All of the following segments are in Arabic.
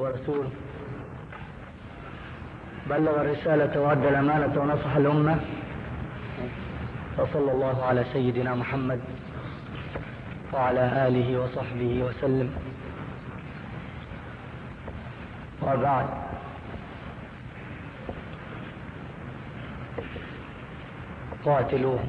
ورسوله بلغ الرسالة وأدى الأمانة ونصح الأمة. فصلى الله على سيدنا محمد وعلى آله وصحبه وسلم. وبعد. قاتلوهم.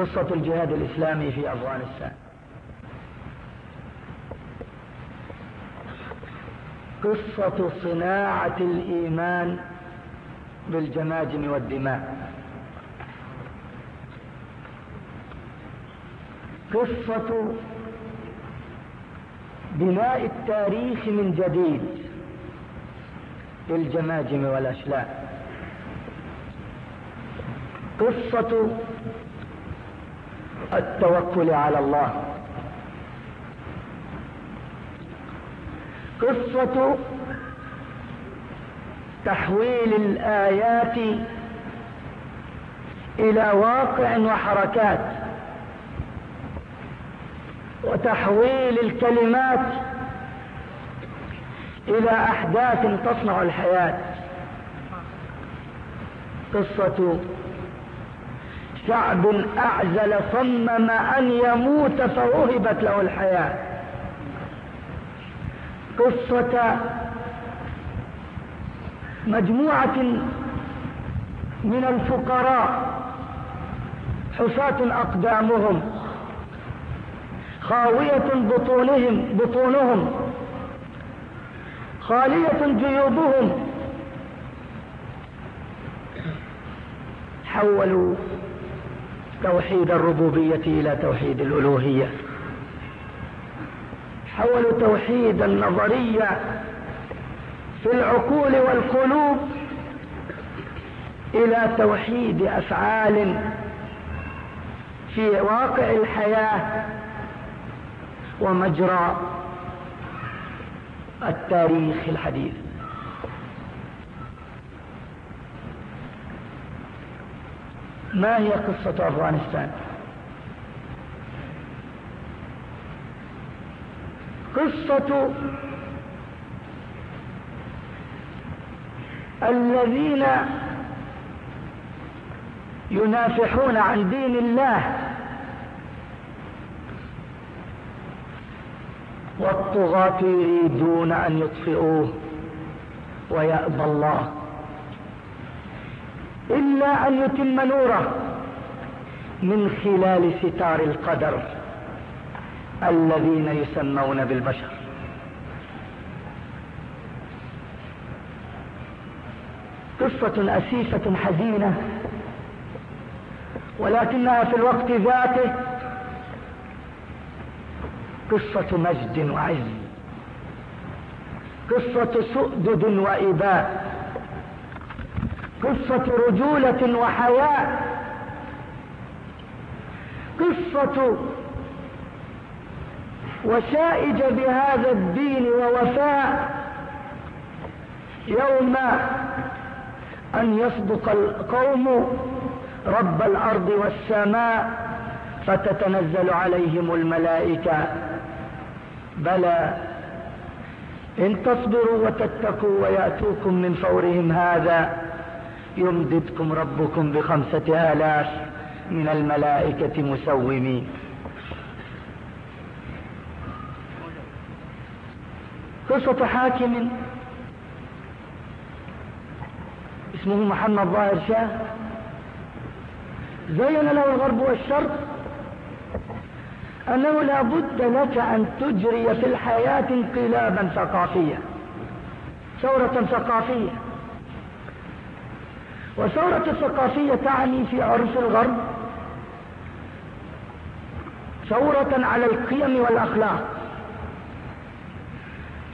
قصة الجهاد الإسلامي في أفغانستان. قصة صناعة الإيمان بالجماجم والدماء. قصة بناء التاريخ من جديد بالجماجم والأشلاء. قصة التوكل على الله. قصة تحويل الآيات إلى واقع وحركات وتحويل الكلمات إلى أحداث تصنع الحياة. قصة شعب أعزل صمم أن يموت فوهبت له الحياة. قصة مجموعة من الفقراء حصاة أقدامهم خاوية بطونهم بطونهم خالية جيوبهم. حولوا توحيد الربوبية إلى توحيد الألوهية. حولوا توحيد النظرية في العقول والقلوب إلى توحيد أفعال في واقع الحياة ومجرى التاريخ الحديث. ما هي قصة أفغانستان؟ قصة الذين ينافحون عن دين الله والطغاة يريدون أن يطفئوه ويأبى الله. إلا أن يتم نوره من خلال ستار القدر الذين يسمون بالبشر. قصة أسيفة حزينة ولكنها في الوقت ذاته قصة مجد وعز قصة سؤدد وإباء. قصة رجولة وحياء قصة وشائج بهذا الدين ووفاء يوم أن يصدق القوم رب الأرض والسماء فتتنزل عليهم الملائكة. بلى إن تصبروا وتتقوا ويأتوكم من فورهم هذا. يمددكم ربكم بخمسة آلاف من الملائكة مسومين قصة حاكم. اسمه محمد ظاهر شاه. زين له الغرب والشرق أنه لا بد لك أن تجري في الحياة انقلابا ثقافيا ثورة ثقافية. وثورة الثقافية تعني في عرف الغرب ثورة على القيم والأخلاق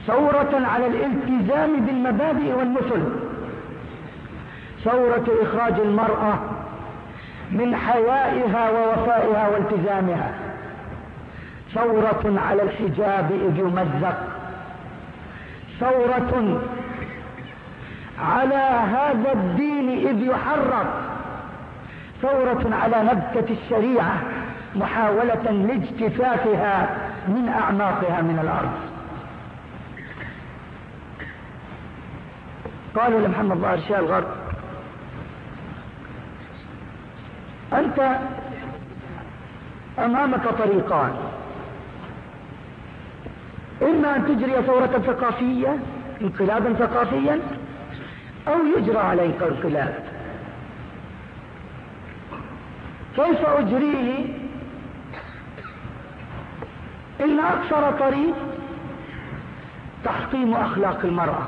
ثورة على الالتزام بالمبادئ والمثل ثورة إخراج المرأة من حيائها ووفائها والتزامها ثورة على الحجاب إذ يمزق ثورة على هذا الدين إذ يحرق ثورة على نبتة الشريعة محاولة لاجتثاثها من أعماقها من الأرض. قالوا لمحمد ظاهر الغرب أنت أمامك طريقان. إما أن تجري ثورة ثقافية انقلابا ثقافيا أو يجرى عليك انقلاب كيف أجريه؟ إن أكثر طريق تحطيم أخلاق المرأة.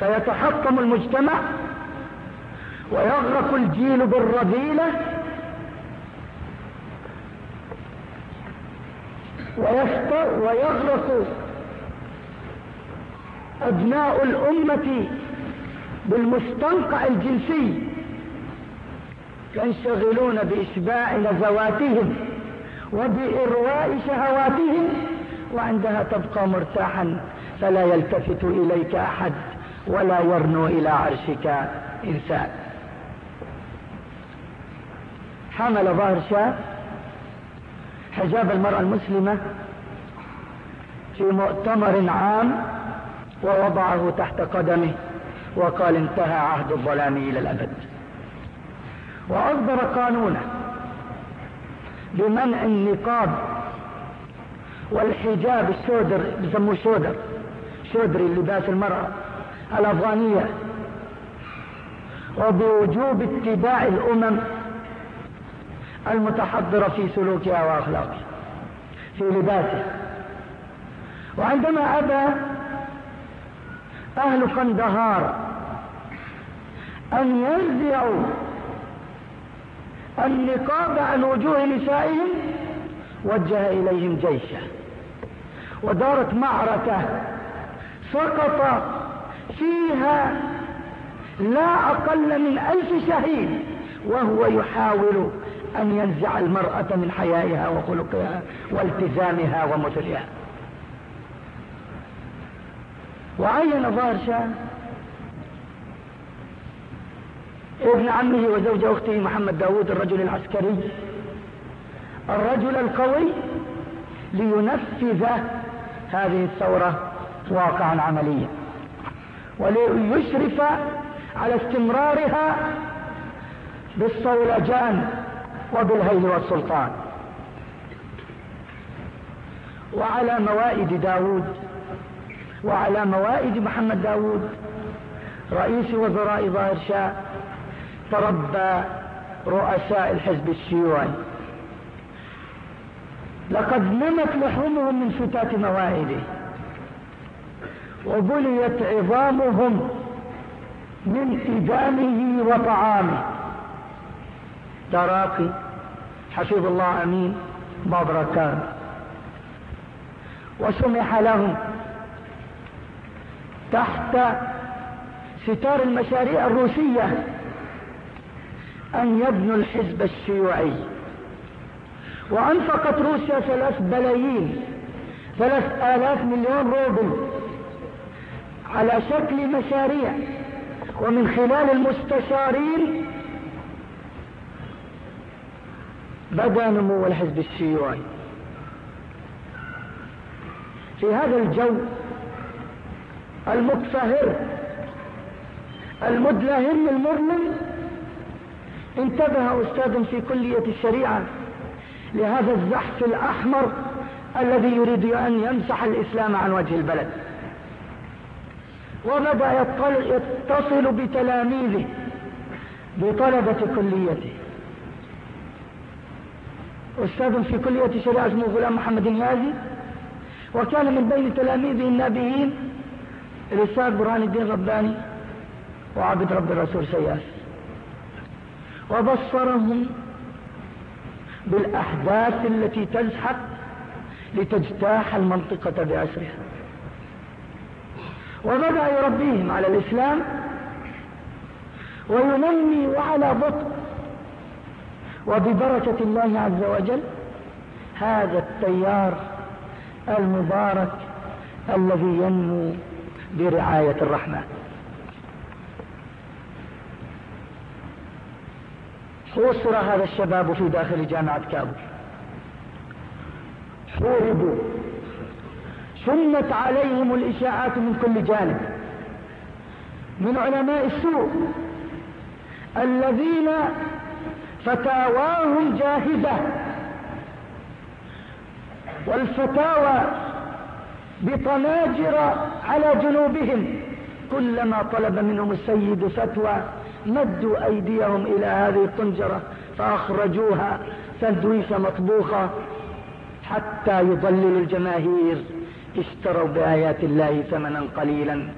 سيتحطم المجتمع ويغرق الجيل بالرذيلة ويغرق أبناء الأمة بالمستنقع الجنسي ينشغلون بإشباع نزواتهم وبإرواء شهواتهم وعندها تبقى مرتاحا فلا يلتفت إليك أحد ولا يرنو إلى عرشك إنسان. حمل ظاهر شاه حجاب المرأة المسلمة في مؤتمر عام ووضعه تحت قدمه وقال انتهى عهد الظلام إلى الأبد. وأصدر قانونا بمنع النقاب والحجاب السودر بسموه سودر سودري لباس المرأة الأفغانية وبوجوب اتباع الأمم المتحضرة في سلوكها وأخلاقها في لباسها. وعندما أبى أهل قندهار أن ينزعوا النقاب عن وجوه نسائهم وجه إليهم جيشه. ودارت معركة سقط فيها لا أقل من ألف شهيد وهو يحاول أن ينزع المرأة من حيائها وخلقها والتزامها ومثلها. وعين شاه ابن عمه وزوج أخته محمد داود الرجل العسكري. الرجل القوي لينفذ هذه الثورة واقعا عمليا وليشرف على استمرارها بالصولجان وبالهيل والسلطان. وعلى موائد داود وعلى موائد محمد داود رئيس وزراء ظاهر شاه تربى رؤساء الحزب الشيوعي. لقد نمت لحومهم من فتات موائده وبليت عظامهم من إدامه وطعامه. تراقي حفظ الله أمين باب ركان وسمح لهم تحت ستار المشاريع الروسية أن يبنوا الحزب الشيوعي. وأنفقت روسيا ثلاث بلايين ثلاث آلاف مليون روبل على شكل مشاريع. ومن خلال المستشارين بدأ نمو الحزب الشيوعي. في هذا الجو المتفهر المدلهم المظلم انتبه أستاذ في كلية الشريعة لهذا الزحف الأحمر الذي يريد أن يمسح الإسلام عن وجه البلد. وبدأ يتصل بتلاميذه بطلبة كليته. أستاذ في كلية شريعة اسمه غلام محمد نيازي وكان من بين تلاميذه النابيين الأستاذ برهان الدين رباني وعبد رب الرسول سياس. وبصرهم بالأحداث التي تزحف لتجتاح المنطقة بأسرها وبدأ يربيهم على الإسلام وينمي على بطء وببركة الله عز وجل هذا التيار المبارك الذي ينمو برعاية الرحمن حوصر هذا الشباب في داخل جامعة كابول حوربوا. سنت عليهم الإشاعات من كل جانب. من علماء السوء الذين فتاواهم جاهزة. والفتاوى بطناجر على جنوبهم. كلما طلب منهم السيد فتوى مدوا أيديهم إلى هذه الطنجرة فأخرجوها سندويشة مطبوخة حتى يضللوا الجماهير. اشتروا بآيات الله ثمنا قليلا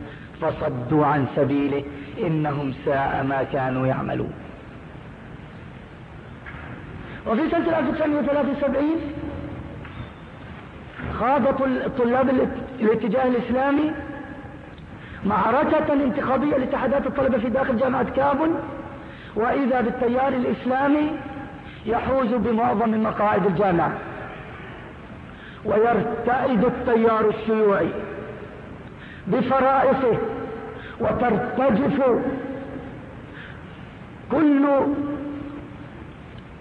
فصدوا عن سبيله. إنهم ساء ما كانوا يعملون. وفي سنة 1973 خاض طلاب الاتجاه الإسلامي معركة انتخابية لاتحادات الطلبة في داخل جامعة كابل وإذا بالتيار الإسلامي يحوز بمعظم مقاعد الجامعة. ويرتعد التيار الشيوعي بفرائصه وترتجف كل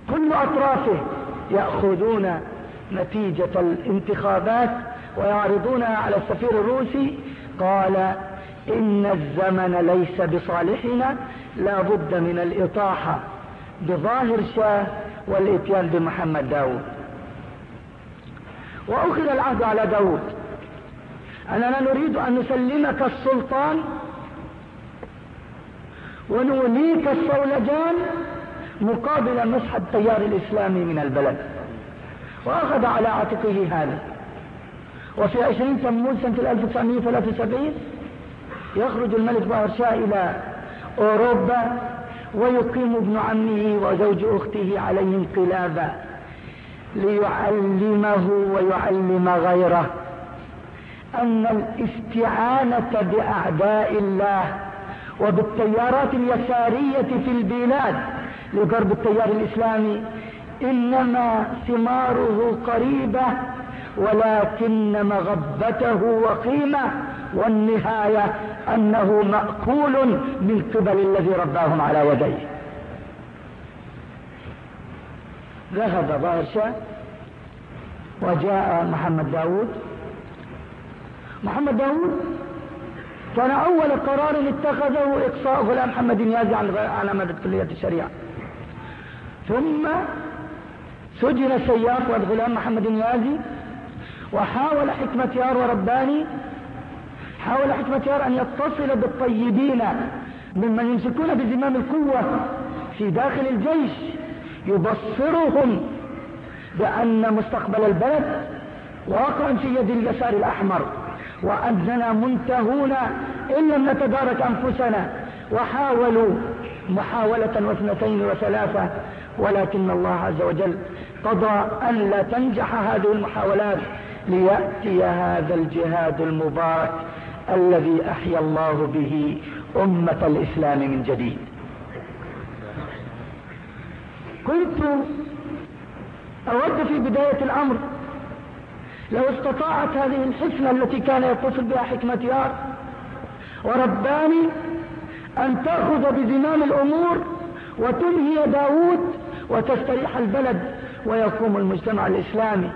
كل أطرافه يأخذون نتيجة الانتخابات ويعرضونها على السفير الروسي قال إن الزمن ليس بصالحنا لا بد من الإطاحة بظاهر شاه والإتيان بمحمد داود وأخذ العهد على داود أننا نريد أن نسلمك السلطان ونوليك الصولجان مقابل مسح التيار الإسلامي من البلد. وأخذ على عاتقه هذا. وفي عشرين تموز سنة 1973 يخرج الملك باهر شاه إلى أوروبا ويقيم ابن عمه وزوج أخته عليه انقلابا ليعلمه ويعلم غيره أن الإستعانة بأعداء الله وبالتيارات اليسارية في البلاد لضرب التيار الإسلامي إنما ثماره قريبة ولكن مغبته وقيمة والنهاية أنه مأكول من قبل الذي رباهم على يديه ذهب باشا وجاء محمد داود. محمد داود كان أول قرار اتخذه إقصاء غلام محمد نيازي على مدى كلية الشريعة. ثم سجن سياف والغلام محمد نيازي وحاول حكمة يار ورباني حاول حكمة يار أن يتصل بالطيبين ممن يمسكون بزمام القوة في داخل الجيش يبصرهم بأن مستقبل البلد واقع في يد اليسار الأحمر وأننا منتهون إن لم نتدارك أنفسنا وحاولوا محاولة واثنتين وثلاثة ولكن الله عز وجل قضى أن لا تنجح هذه المحاولات ليأتي هذا الجهاد المبارك الذي أحيا الله به أمة الإسلام من جديد. كنت أود في بداية الأمر لو استطاعت هذه الحسنة التي كان يتصل بها حكمة يار ورباني أن تأخذ بزمام الأمور وتنهي داود وتستريح البلد ويقوم المجتمع الإسلامي.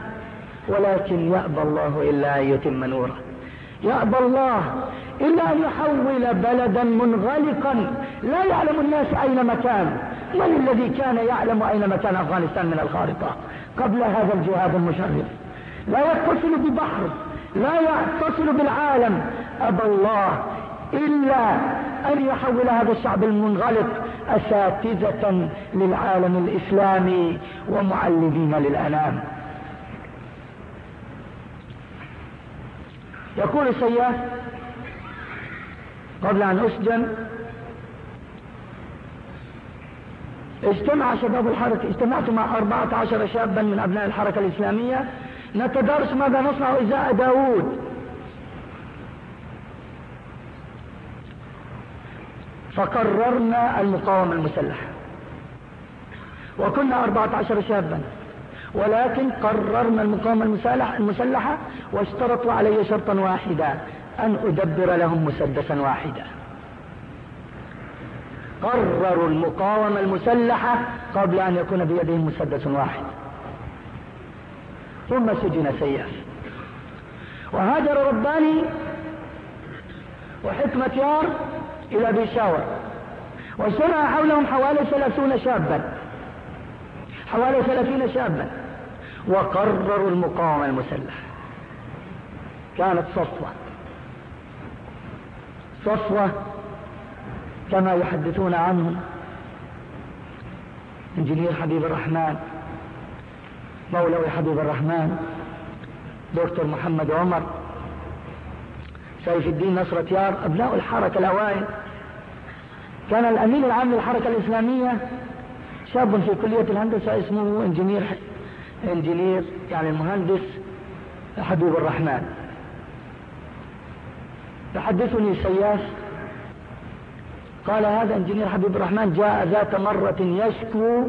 ولكن يأبى الله إلا أن يتم نوره. يأبى الله إلا أن يحول بلدا منغلقا. لا يعلم الناس أين مكان. من الذي كان يعلم أين مكان أفغانستان من الخارطة؟ قبل هذا الجهاد المشرف. لا يتصل ببحر. لا يتصل بالعالم. أبى الله إلا أن يحول هذا الشعب المنغلق. أساتذة للعالم الإسلامي ومعلمين للأنام. يقول سياف قبل أن أسجن اجتمع شباب الحركة اجتمعت مع أربعة عشر شابا من أبناء الحركة الإسلامية. نتدارس ماذا نصنع إزاء داود فقررنا المقاومة المسلحة. وكنا أربعة عشر شابا. ولكن قررنا المقاومة المسلحة واشترطوا علي شرطا واحدا أن أدبر لهم مسدسا واحدا. قرروا المقاومة المسلحة قبل أن يكون بيدهم مسدس واحد. ثم سجن سياف. وهاجر رباني وحكمة يار إلى بيشاور واجتمع حولهم حوالي ثلاثون شابا. حوالي ثلاثين شابا. وقرروا المقاومة المسلحة. كانت صفوة. صفوة كما يحدثون عنه انجنير حبيب الرحمن مولوي حبيب الرحمن دكتور محمد عمر سيف الدين نصرة يار أبناء الحركة الأوائل. كان الأمين العام للحركة الإسلامية شاب في كلية الهندسة اسمه انجنير انجنير يعني المهندس حبيب الرحمن. يحدثني سياس قال هذا انجنير حبيب الرحمن جاء ذات مرة يشكو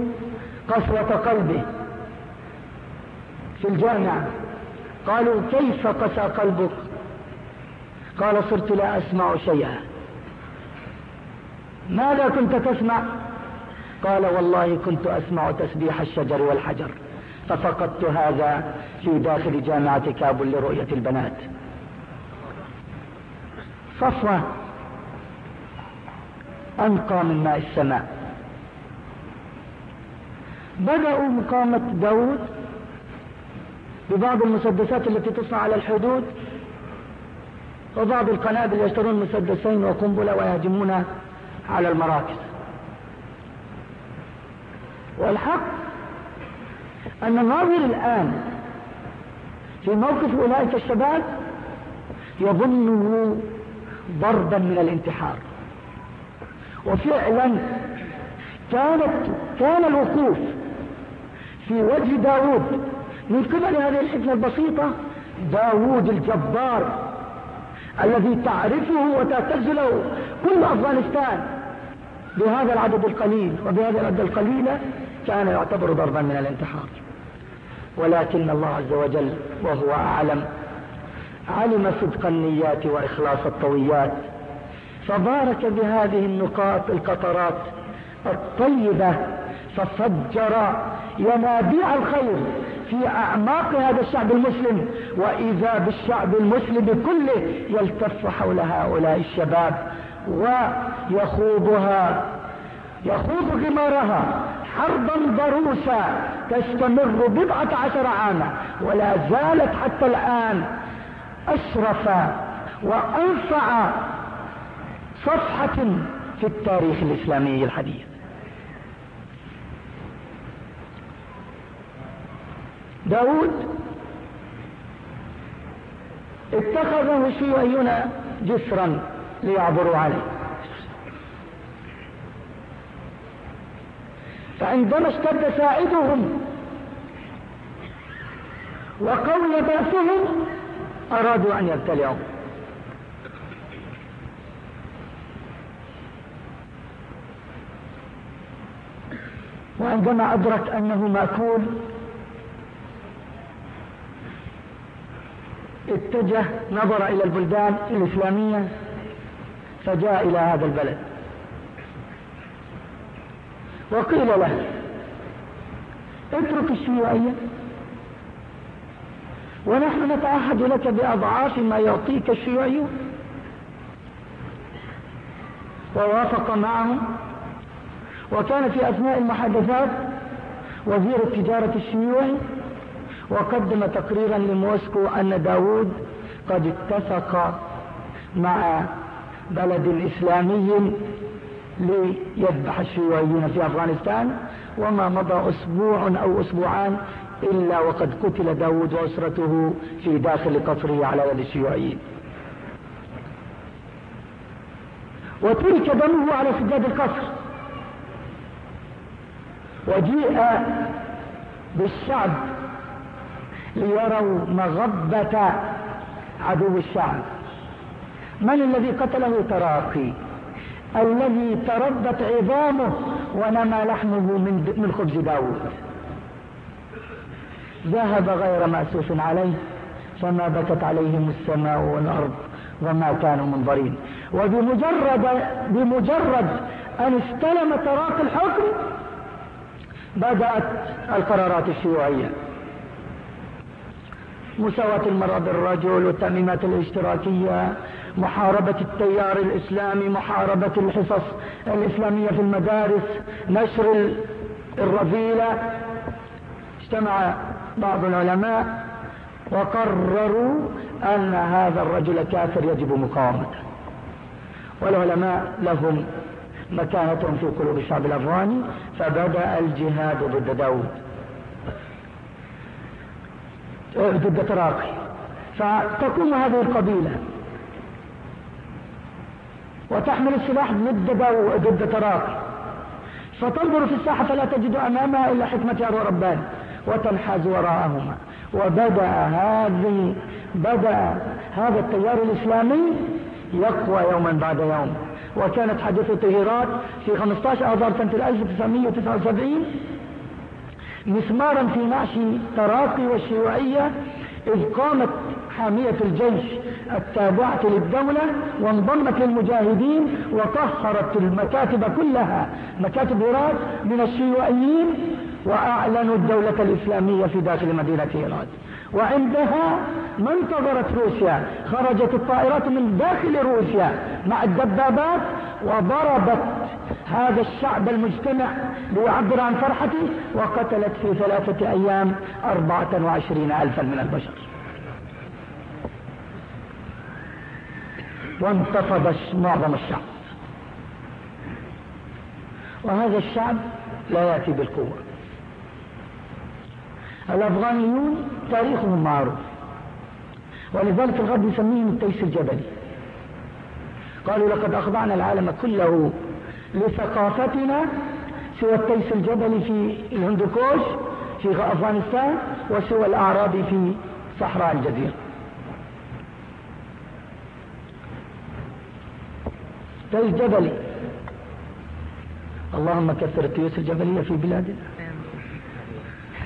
قسوة قلبه في الجامعة. قالوا كيف قسى قلبك؟ قال صرت لا أسمع شيئا. ماذا كنت تسمع؟ قال والله كنت أسمع تسبيح الشجر والحجر ففقدت هذا في داخل جامعة كابل لرؤية البنات. صفوة أنقى من ماء السماء. بدأوا مقامة داود ببعض المسدسات التي تصنع على الحدود وبعض القنابل يشترون مسدسين وقنبلة ويهجمون على المراكز. والحق أن الناظر الآن في موقف أولئك الشباب يظنه ضربا من الانتحار. وفعلا كانت كان الوقوف في وجه داود من قبل هذه الحكمة البسيطة داود الجبار. الذي تعرفه وتعتز له كل أفغانستان. بهذا العدد القليل وبهذه العدد القليلة كان يعتبر ضربا من الانتحار. ولكن الله عز وجل وهو أعلم علم صدق النيات وإخلاص الطويات. فبارك بهذه النقاط القطرات الطيبة ففجر ينابيع الخير. في أعماق هذا الشعب المسلم وإذا بالشعب المسلم كله يلتف حول هؤلاء الشباب ويخوضها يخوض غمارها. حربا ضروسا تستمر بضعة عشر عاما ولا زالت حتى الآن أشرف وأنفع صفحة في التاريخ الإسلامي الحديث. داود اتخذه الشيوعيون جسرا ليعبروا عليه. فعندما اشتد ساعدهم وقوي بأسهم أرادوا أن يبتلعوا. وعندما أدرك أنه مأكول اتجه نظر إلى البلدان الإسلامية فجاء إلى هذا البلد. وقيل له اترك الشيوعية ونحن نتعهد لك بأضعاف ما يعطيك الشيوعيون. ووافق معهم وكان في أثناء المحادثات وزير التجارة الشيوعي وقدم تقريرا لموسكو أن داود قد اتفق مع بلد إسلامي ليذبح الشيوعيين في أفغانستان وما مضى أسبوع أو أسبوعان إلا وقد قتل داود وأسرته في داخل قصره على يد الشيوعيين. وترك دمه على سجاد القصر. وجيء بالشعب ليروا مغبة عدو الشعب. من الذي قتله تراقي؟ الذي تردت عظامه ونمى لحمه من من خبز داود ذهب غير مأسوس عليه فما بكت عليهم السماء والأرض وما كانوا منظرين. وبمجرد بمجرد أن استلم تراقي الحكم بدأت القرارات الشيوعية. مساواة المرأة بالرجل والتأميمات الاشتراكية محاربة التيار الإسلامي محاربة الحصص الإسلامية في المدارس نشر الرذيلة. اجتمع بعض العلماء وقرروا أن هذا الرجل كافر يجب مقاومته. والعلماء لهم مكانتهم في قلوب الشعب الأفغاني فبدأ الجهاد ضد داود ضد تراقي. فتقوم هذه القبيلة. وتحمل السلاح ضد ضد تراقي. فتنظر في الساحة فلا تجد أمامها إلا حكمة وربان وتنحاز وراءهما. وبدأ هذه بدأ هذا التيار الإسلامي يقوى يوما بعد يوم. وكانت حادثة طهيرات في 15 آذار سنة 1979 مسمارا في نعش تراقي والشيوعية إذ قامت حامية الجيش التابعة للدولة وانضمت للمجاهدين وطهرت المكاتب كلها مكاتب هرات من الشيوعيين وأعلنوا الدولة الإسلامية في داخل مدينة هرات. وعندها ما انتظرت روسيا خرجت الطائرات من داخل روسيا مع الدبابات وضربت هذا الشعب المجتمع ليعبر عن فرحته وقتلت في ثلاثة أيام أربعة وعشرين ألفا من البشر. وانتفض معظم الشعب. وهذا الشعب لا يأتي بالقوة. الأفغانيون تاريخهم معروف. ولذلك الغرب يسميهم التيس الجبلي. قالوا لقد أخضعنا العالم كله لثقافتنا سوى التيس الجبلي في الهندوكوش في أفغانستان وسوى الأعرابي في صحراء الجزيرة. تيس جبلي. اللهم كثر التيوس الجبلية في بلادنا.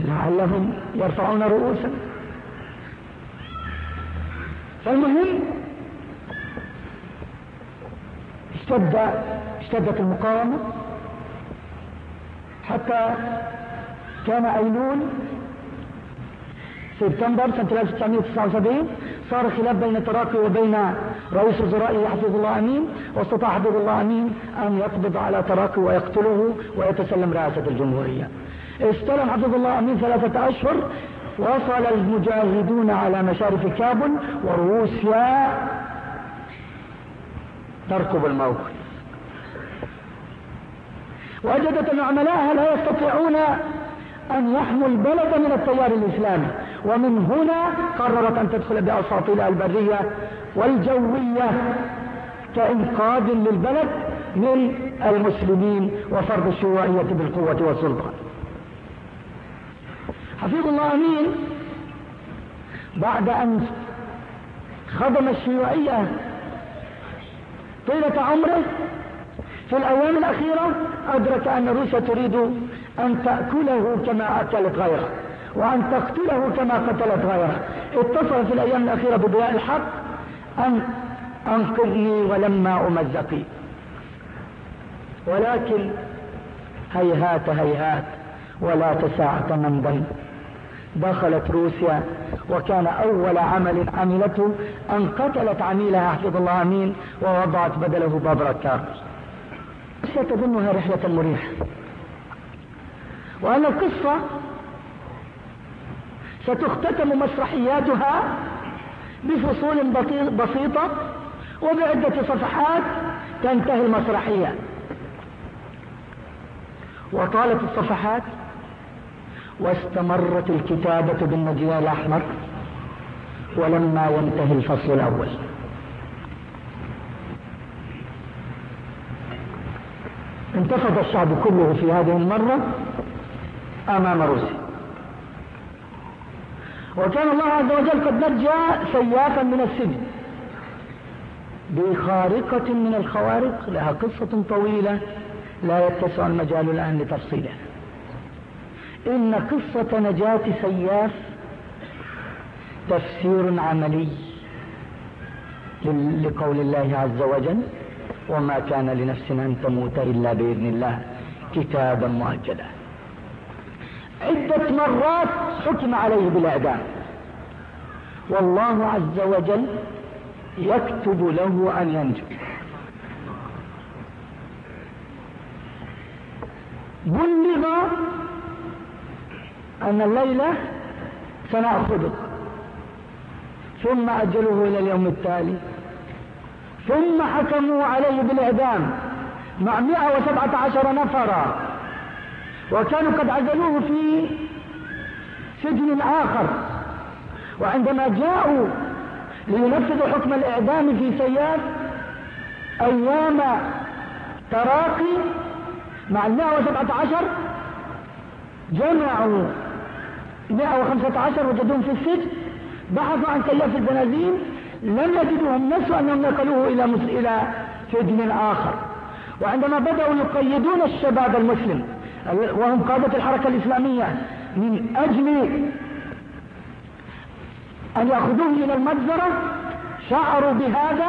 لعلهم يرفعون رؤوسا فالمهم اشتد اشتدت المقاومة حتى كان أيلول سبتمبر سنة 1979 صار خلاف بين تراكي وبين رئيس وزرائه حفظ الله أمين واستطاع حفظ الله أمين أن يقبض على تراكي ويقتله ويتسلم رئاسة الجمهورية. استلم حفظ الله أمين ثلاثة أشهر وصل المجاهدون على مشارف كابل وروسيا تركب الموقف وجدت أن عملائها لا يستطيعون أن يحموا البلد من التيار الإسلامي. ومن هنا قررت أن تدخل بأساطيلها البرية والجوية كإنقاذ للبلد من المسلمين وفرض الشيوعية بالقوة والسلطان حفيظ الله أمين بعد أن خدم الشيوعية طيلة عمره. في الأيام الأخيرة أدرك أن روسيا تريد أن تأكله كما أكلت غيره وأن تقتله كما قتلت غيره. اتصل في الأيام الأخيرة بضياء الحق أن أنقذني ولما أمزقي. ولكن هيهات هيهات ولا تساعة من ضل دخلت روسيا وكان أول عمل عملته أن قتلت عميلها حفظ الله أمين ووضعت بدله بابرا كارلوس روسيا تظنها رحلة مريحة. وأن القصة ستختتم مسرحياتها بفصول بسيطة وبعدة صفحات تنتهي المسرحية. وطالت الصفحات واستمرت الكتابة بالنجيل الأحمر ولما ينتهي الفصل الأول. انتفض الشعب كله في هذه المرة أمام روسيا. وكان الله عز وجل قد نجى سيافا من السجن بخارقة من الخوارق لها قصة طويلة لا يتسع المجال الآن لتفصيلها. إن قصة نجاة سياف تفسير عملي لقول الله عز وجل وما كان لنفس أن تموت إلا بإذن الله كتابا مؤجلا. عدة مرات حكم عليه بالإعدام والله عز وجل يكتب له أن ينجو. بلغ أن الليلة سنأخذه ثم أجله إلى اليوم التالي. ثم حكموا عليه بالإعدام مع 117 نفرا. وكانوا قد عزلوه في سجن آخر. وعندما جاءوا لينفذوا حكم الإعدام في سياف أيام تراقي مع ال 117 جمعوا 115 وجدوهم في السجن بحثوا عن سياف البنازين لم يجدوهم نسوا أنهم نقلوه إلى إلى سجن آخر. وعندما بدأوا يقيدون الشباب المسلم وهم قادة الحركة الإسلامية من أجل أن يأخذوه إلى المجزرة شعروا بهذا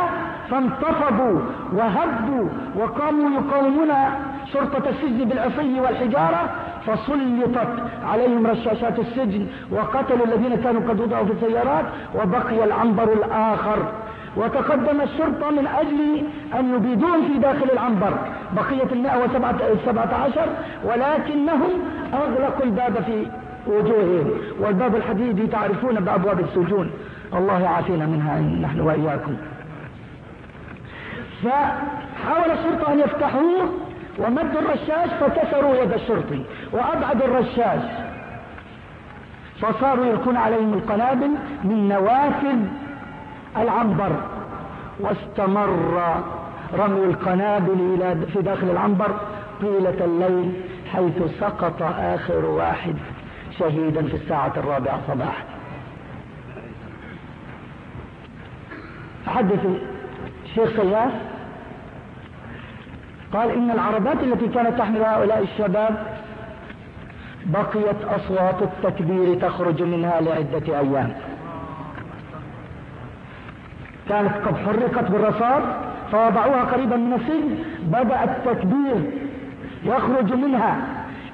فانتفضوا وهبوا وقاموا يقاومون شرطة السجن بالعصي والحجارة فسلطت عليهم رشاشات السجن وقتلوا الذين كانوا قد وضعوا في السيارات وبقي العنبر الآخر. وتقدم الشرطة من أجل أن يبيدون في داخل العنبر. بقية المئة وسبعة عشر ولكنهم أغلقوا الباب في وجوههم. والباب الحديدي تعرفون بأبواب السجون. الله يعافينا منها نحن وإياكم. فحاول الشرطة أن يفتحوه ومدوا الرشاش فكسروا يد الشرطي وأبعدوا الرشاش. فصاروا يلقون عليهم القنابل من نوافذ العنبر. واستمر رمي القنابل إلى في داخل العنبر طيلة الليل حيث سقط آخر واحد شهيدا في الساعة الرابعة صباحا. حدث الشيخ سياف قال إن العربات التي كانت تحمل هؤلاء الشباب بقيت أصوات التكبير تخرج منها لعدة أيام. كانت قد حرقت بالرصاص فوضعوها قريبا من السجن بدأ التكبير يخرج منها.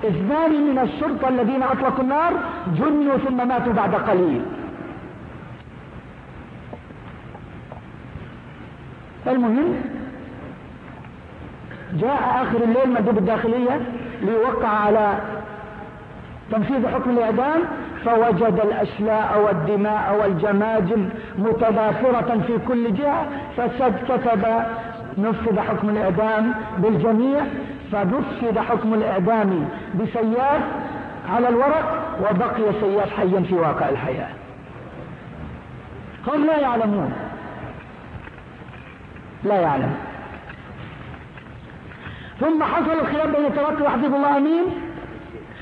اثنان من الشرطة الذين أطلقوا النار جنوا ثم ماتوا بعد قليل. المهم جاء آخر الليل مندوب الداخلية ليوقع على تنفيذ حكم الإعدام فوجد الأشلاء والدماء والجماجم متناثرة في كل جهة فسد كتب نفذ حكم الإعدام بالجميع فنفذ حكم الإعدام بسياف على الورق وبقي سياف حيا في واقع الحياة. هم لا يعلمون. لا يعلم. ثم حصل الخلاف بين توكل وحبيب الله أمين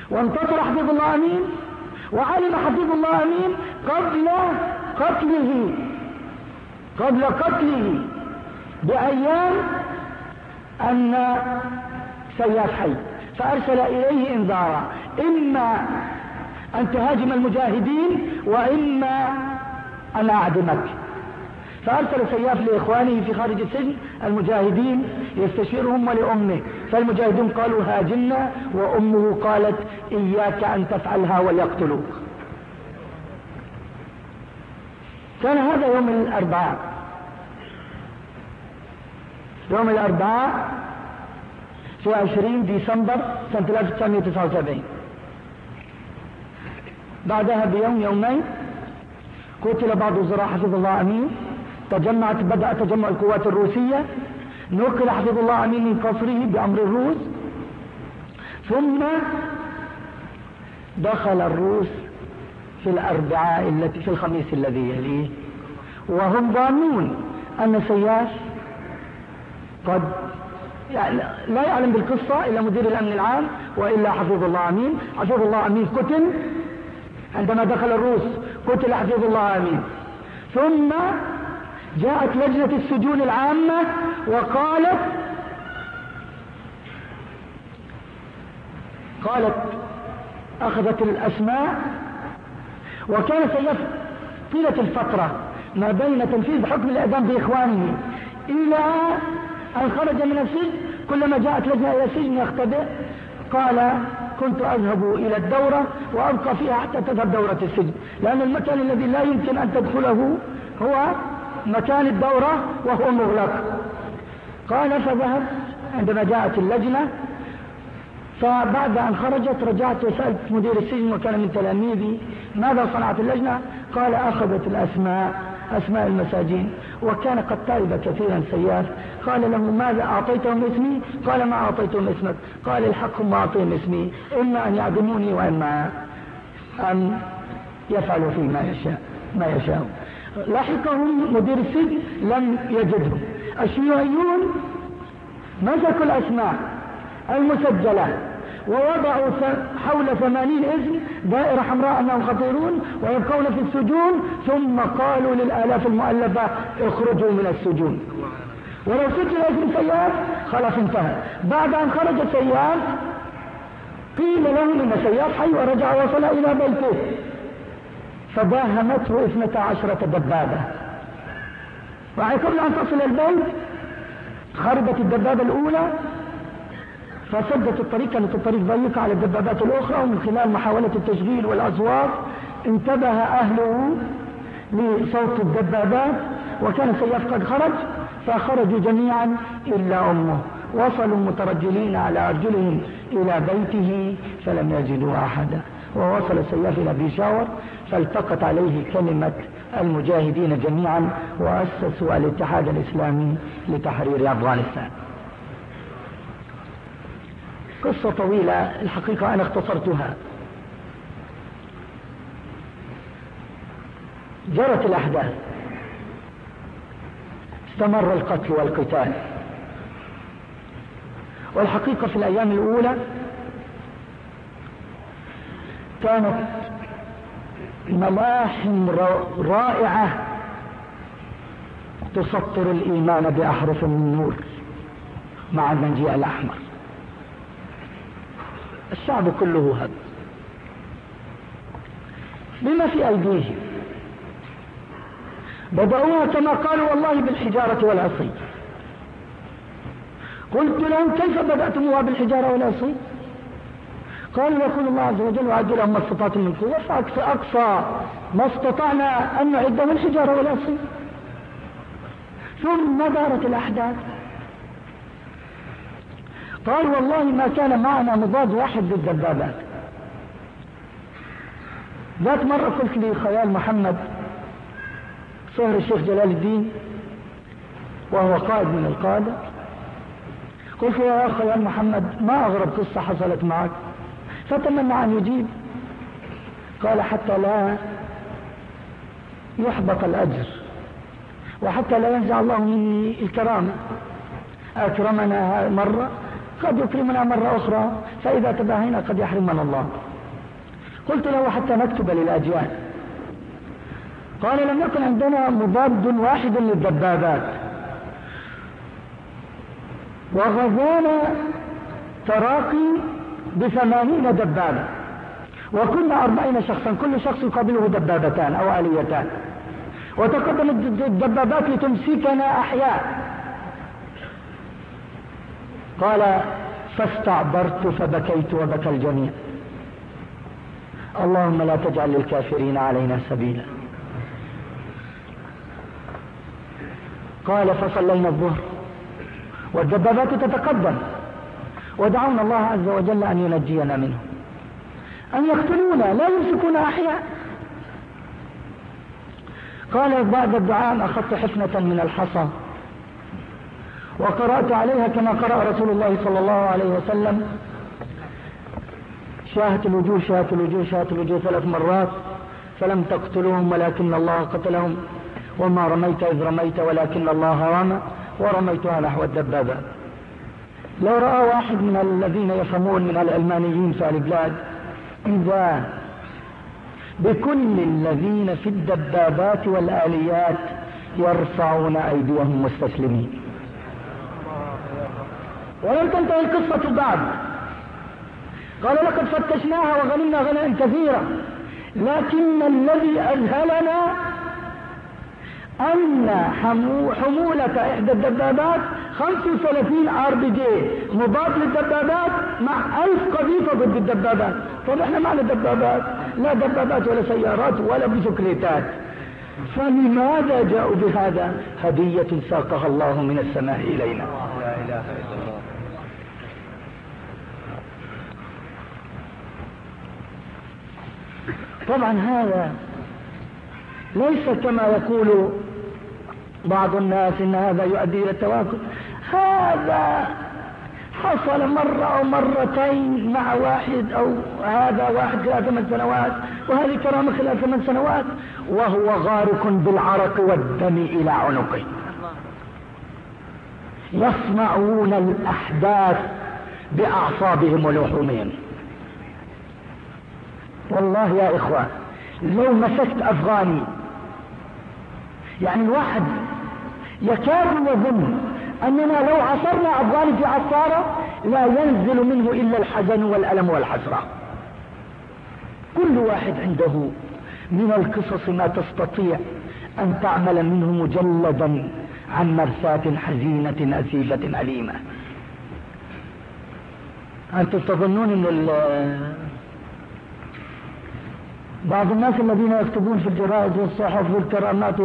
وانتصر حبيب الله أمين وعلم حبيب الله أمين قبل قتله قبل قتله بأيام أن سياف حي. فأرسل إليه إنذارا إما أن تهاجم المجاهدين وإما أن أعدمك. فأرسل سياف لإخوانه في خارج السجن المجاهدين يستشيرهم ولأمه. فالمجاهدون قالوا هاجمنا وأمه قالت إياك أن تفعلها وليقتلوك كان هذا يوم الأربعاء. يوم الأربعاء في 20 ديسمبر سنة 1979 بعدها بيوم يومين قتل بعض وزراء حفظ الله أمين. تجمعت بدأ تجمع القوات الروسية. نقل حفظ الله أمين من قصره بأمر الروس. ثم دخل الروس في الأربعاء التي في الخميس الذي يليه. وهم ظانون أن سياف قد يعني لا يعلم بالقصة إلا مدير الأمن العام وإلا حفظ الله أمين. حفظ الله أمين قتل. عندما دخل الروس قتل حفظ الله أمين. ثم جاءت لجنة السجون العامة وقالت قالت أخذت الأسماء وكان سيف طيلة الفترة ما بين تنفيذ حكم الإعدام بإخوانه إلى أن خرج من السجن. كلما جاءت لجنة إلى السجن يختبئ. قال كنت أذهب إلى الدورة وأبقى فيها حتى تذهب دورة السجن لأن المكان الذي لا يمكن أن تدخله هو مكان الدورة وهو مغلق. قال فذهبت عندما جاءت اللجنة فبعد أن خرجت رجعت وسألت مدير السجن وكان من تلاميذي ماذا صنعت اللجنة؟ قال أخذت الأسماء أسماء المساجين وكان قد تعب كثيرا سياف قال له ماذا أعطيتهم اسمي؟ قال ما أعطيتهم اسمك. قال الحق ما أعطيهم اسمي إما أن يعدموني وإما أن يفعلوا في ما يشاء ما يشاء. لاحقهم مدير السجن لم يجدهم الشيوعيون مسكوا الأسماء المسجلة ووضعوا حول ثمانين اسم دائرة حمراء أنهم خطيرون ويبقون في السجون ثم قالوا للآلاف المؤلفة اخرجوا من السجون. ولو سجل اسم سياف خلاص انتهى. بعد أن خرج سياف قيل لهم إن سياف حي ورجع وصل إلى بيته. فداهمته اثنتا عشرة دبابة. وقبل أن تصل البيت خربت الدبابة الأولى فسدت الطريق كانت الطريق ضيقة على الدبابات الأخرى ومن خلال محاولة التشغيل والأصوات انتبه أهله لصوت الدبابات وكان سياف قد خرج فخرجوا جميعا إلا أمه. وصلوا مترجلين على أرجلهم إلى بيته فلم يجدوا أحدا. ووصل سياف إلى بيشاور فالتقت عليه كلمة المجاهدين جميعا وأسسوا الاتحاد الإسلامي لتحرير أفغانستان. قصة طويلة الحقيقة أنا اختصرتها. جرت الأحداث. استمر القتل والقتال. والحقيقة في الأيام الأولى كانت ملاحم رائعة تسطر الإيمان بأحرف من نور مع المجيء الأحمر. الشعب كله هب. بما في أيديهم. بدأوها كما قالوا والله بالحجارة والعصي. قلت لهم كيف بدأتموها بالحجارة والعصي؟ قالوا يقول الله عز وجل وعد لهم ما استطعتم من قوة فأقصى أقصى ما استطعنا أن نعده الحجارة والعصي ثم دارت الأحداث. قال والله ما كان معنا مضاد واحد للدبابات. ذات مرة قلت لي خيال محمد صهر الشيخ جلال الدين وهو قائد من القادة. قلت يا خيال محمد ما أغرب قصة حصلت معك؟ فتمنى أن يجيب. قال حتى لا يحبط الأجر وحتى لا ينزع الله مني الكرامة. أكرمنا مرة قد يكرمنا مرة أخرى فإذا تباهينا قد يحرمنا الله. قلت له حتى نكتب للأجيال. قال لم يكن عندنا مضاد واحد للدبابات. وغزانا تراقي بثمانين دبابة. وكنا أربعين شخصا كل شخص يقابله دبابتان أو آليتان. وتقدمت الدبابات لتمسكنا أحياء. قال فاستعبرت فبكيت وبكى الجميع. اللهم لا تجعل للكافرين علينا سبيلا. قال فصلينا الظهر. والدبابات تتقدم. ودعونا الله عز وجل أن ينجينا منه. أن يقتلونا لا يمسكون أحياء. قال بعد الدعاء أخذت حفنة من الحصى وقرأت عليها كما قرأ رسول الله صلى الله عليه وسلم. شاهت الوجوه شاهت الوجوه شاهت الوجوه ثلاث مرات فلم تقتلوهم ولكن الله قتلهم. وما رميت إذ رميت ولكن الله رمى ورميتها نحو الدبابة. لو رأى واحد من الذين يفهمون من العلمانيين في البلاد إذا بكل الذين في الدبابات والآليات يرفعون أيديهم مستسلمين. ولم تنتهي القصة بعد. قال لقد فتشناها وغنمنا غنائم كثيرة لكن الذي أذهلنا أن حمولة إحدى الدبابات 35 آر بي جي. مضاد للدبابات مع 1000 قذيفة ضد الدبابات. طب إحنا معنا دبابات لا دبابات ولا سيارات ولا بسكليتات. فلماذا جاءوا بهذا؟ هدية ساقها الله من السماء إلينا. لا إله إلا الله طبعا هذا ليس كما يقول بعض الناس إن هذا يؤدي إلى التواكل هذا حصل مرة أو مرتين مع واحد أو هذا واحد خلال ثمان سنوات وهذه كرامة خلال ثمان سنوات وهو غارق بالعرق والدم إلى عنقه. يصنعون الأحداث بأعصابهم ولحومهم. والله يا إخوان لو مسكت أفغاني يعني الواحد يكاد يظن أننا لو عصرنا في عصارة لا ينزل منه إلا الحزن والألم والحسرة. كل واحد عنده من القصص ما تستطيع أن تعمل منه مجلدا عن مرساة حزينة أسيفة أليمة. أنتم تظنون أن بعض الناس الذين يكتبون في الجرائد والصحف والكرامات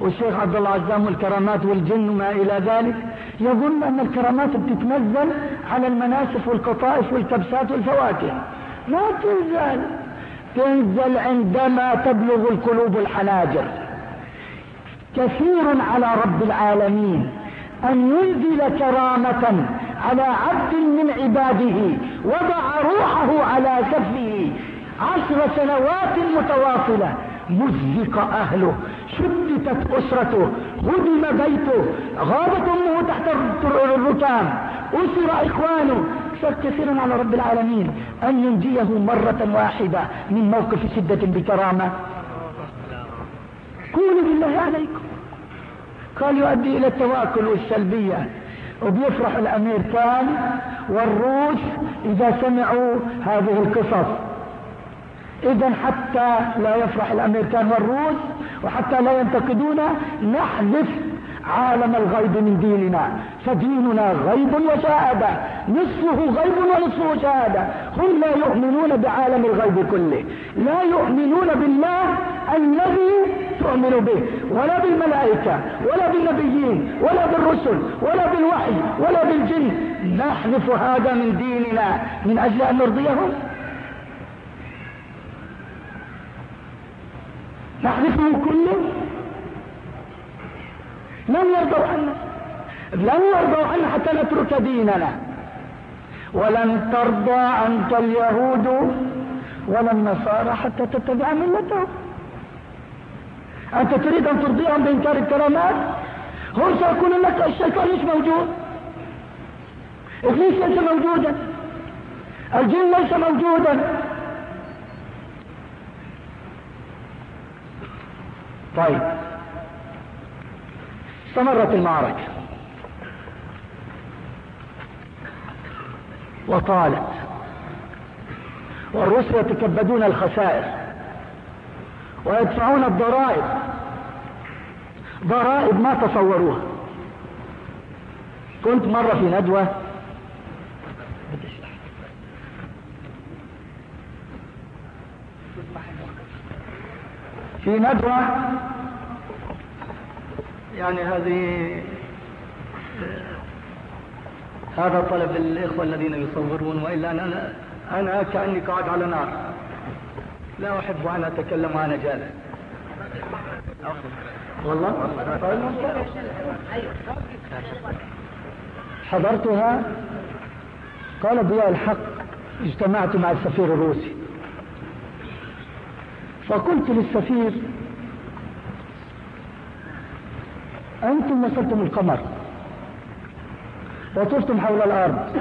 والشيخ عبد الله عزام والكرامات والجن وما إلى ذلك يظن أن الكرامات بتتنزل على المناسف والقطائف والكبسات والفواكه. ما تنزل. تنزل عندما تبلغ القلوب الحناجر. كثير على رب العالمين أن ينزل كرامة على عبد من عباده وضع روحه على كفه عشر سنوات متواصلة. مزق أهله. شتتت أسرته. هدم بيته. غابت أمه تحت الركام. أسر إخوانه. شك كثيرا على رب العالمين أن ينجيه مرة واحدة من موقف شدة بكرامة. قولوا بالله عليكم. قال يؤدي إلى التواكل والسلبية وبيفرح الأمريكان والروس إذا سمعوا هذه القصص. اذا حتى لا يفرح الأمريكان والروس وحتى لا ينتقدون نحذف عالم الغيب من ديننا. فديننا غيب وشهادة. نصفه غيب ونصفه شهادة. هم لا يؤمنون بعالم الغيب كله. لا يؤمنون بالله الذي تؤمن به. ولا بالملائكة ولا بالنبيين ولا بالرسل ولا بالوحي ولا بالجن. نحذف هذا من ديننا. من أجل أن نرضيهم؟ نحذفه كله؟ لن يرضوا عنا. لن يرضوا عنا حتى نترك ديننا. ولن ترضى عنك اليهود ولا النصارى حتى تتبع ملتهم. أنت تريد أن ترضيهم بإنكار الكرامات هم سيقولون لك الشيطان مش موجود. إبليس ليس موجودا. الجن ليس موجودا. طيب. استمرت المعركة. وطالت. والروس يتكبدون الخسائر. ويدفعون الضرائب. ضرائب ما تصوروها. كنت مرة في ندوة في ندوة. يعني هذه هذا طلب الإخوة الذين يصورون وإلا أنا أنا كأني قاعد على نار. لا أحب أن أتكلم وأنا جالس. والله؟ حضرتها؟ قال ضياء الحق اجتمعت مع السفير الروسي. فقلت للسفير أنتم وصلتم القمر وطرتم حول الأرض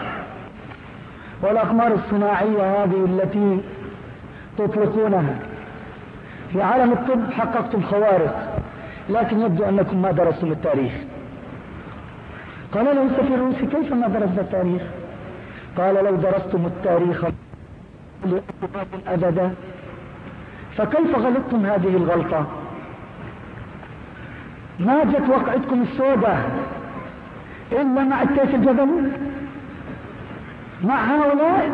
والأقمار الصناعية هذه التي تطلقونها في عالم الطب حققتم خوارق لكن يبدو أنكم ما درستم التاريخ. قال له السفير الروسي كيف ما درست التاريخ؟ قال لو درستم التاريخ أبدا فكيف غلطتم هذه الغلطة؟ ما جت وقعتكم السوداء إلا مع التيس الجبلي؟ مع هؤلاء؟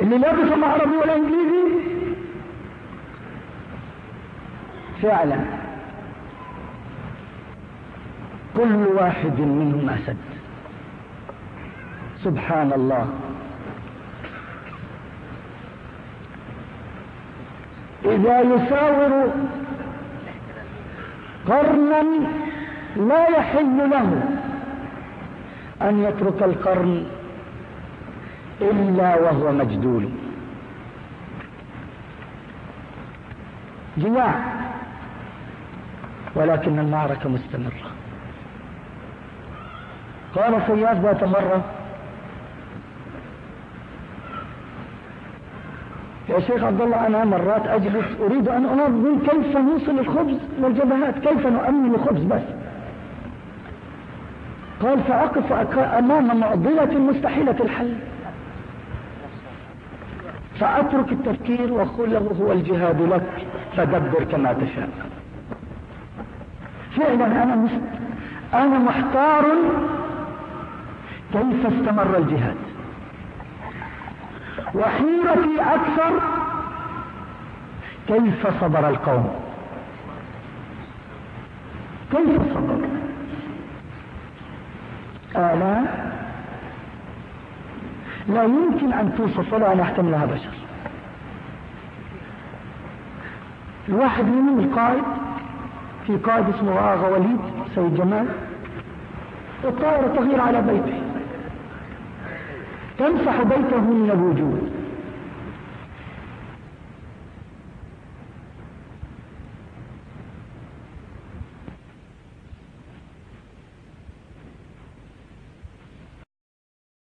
اللي لا بيفهم عربي ولا إنجليزي؟ فعلا. كل واحد منهم اسد سبحان الله. إذا يساور قرنا لا يحل له أن يترك القرن إلا وهو مجدول. جماع. ولكن المعركة مستمرة قال صياد ذات مرة يا شيخ عبد الله أنا مرات أجلس أريد أن أنظم كيف نوصل الخبز للجبهات كيف نؤمن الخبز بس. قال فأقف أمام معضلة مستحيلة الحل. فأترك التفكير وأقول له هو الجهاد لك فدبر كما تشاء. فعلا أنا مست... أنا محتار كيف استمر الجهاد. وحيرتي أكثر كيف صبر القوم؟ كيف صبر آلاء لا يمكن أن توصف ولا أن يحتملها بشر الواحد منهم القائد في قائد اسمه آغا وليد سيد جمال الطائرة تغير على بيته. تمسح بيته من الوجود